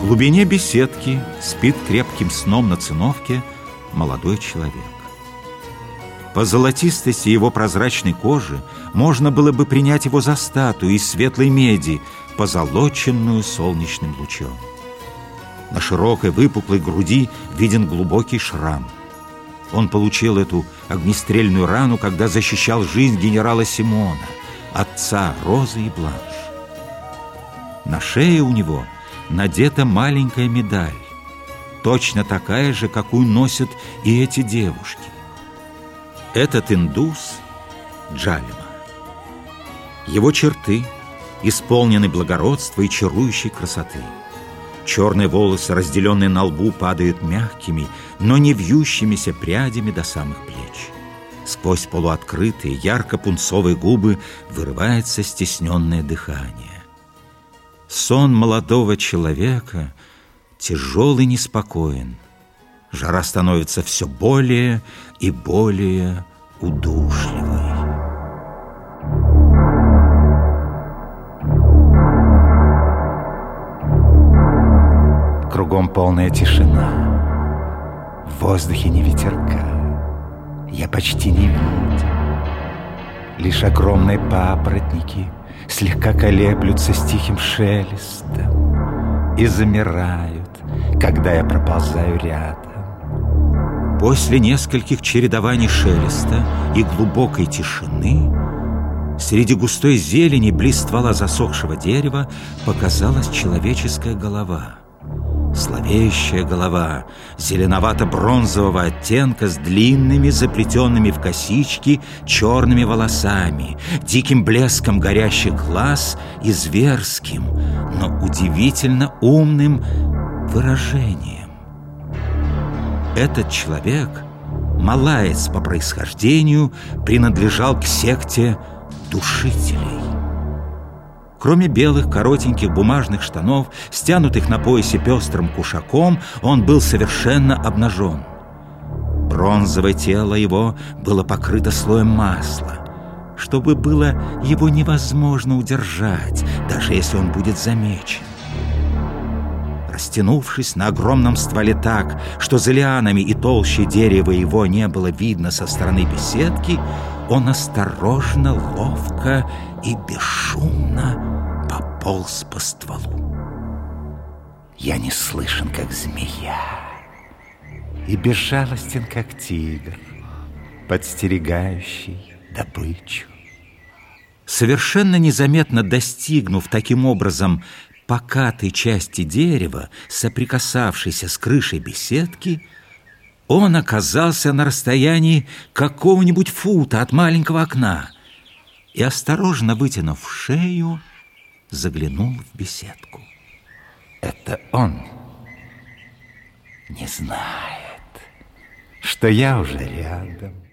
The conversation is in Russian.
В глубине беседки спит крепким сном на циновке молодой человек. По золотистости его прозрачной кожи можно было бы принять его за статую из светлой меди, позолоченную солнечным лучом. На широкой выпуклой груди виден глубокий шрам. Он получил эту огнестрельную рану, когда защищал жизнь генерала Симона, отца Розы и Бланш. На шее у него надета маленькая медаль, точно такая же, какую носят и эти девушки. Этот индус — Джалима. Его черты исполнены благородства и чарующей красоты. Черные волосы, разделенные на лбу, падают мягкими, но не вьющимися прядями до самых плеч. Сквозь полуоткрытые, ярко-пунцовые губы вырывается стесненное дыхание. Сон молодого человека тяжелый и неспокоен — Жара становится все более и более удушливой. Кругом полная тишина. В воздухе не ветерка. Я почти не видел. Лишь огромные папоротники слегка колеблются с тихим шелестом и замирают, когда я проползаю рядом. После нескольких чередований шелеста и глубокой тишины Среди густой зелени близ ствола засохшего дерева показалась человеческая голова. Словеющая голова зеленовато-бронзового оттенка с длинными, заплетенными в косички черными волосами, диким блеском горящих глаз и зверским, но удивительно умным выражением. Этот человек, малаец по происхождению, принадлежал к секте душителей. Кроме белых коротеньких бумажных штанов, стянутых на поясе пестрым кушаком, он был совершенно обнажен. Бронзовое тело его было покрыто слоем масла, чтобы было его невозможно удержать, даже если он будет замечен растянувшись на огромном стволе так, что за лианами и толще дерева его не было видно со стороны беседки, он осторожно, ловко и бесшумно пополз по стволу. Я не слышен, как змея, и безжалостен, как тигр, подстерегающий добычу. Совершенно незаметно достигнув таким образом покатой части дерева, соприкасавшейся с крышей беседки, он оказался на расстоянии какого-нибудь фута от маленького окна и, осторожно вытянув шею, заглянул в беседку. Это он не знает, что я уже рядом.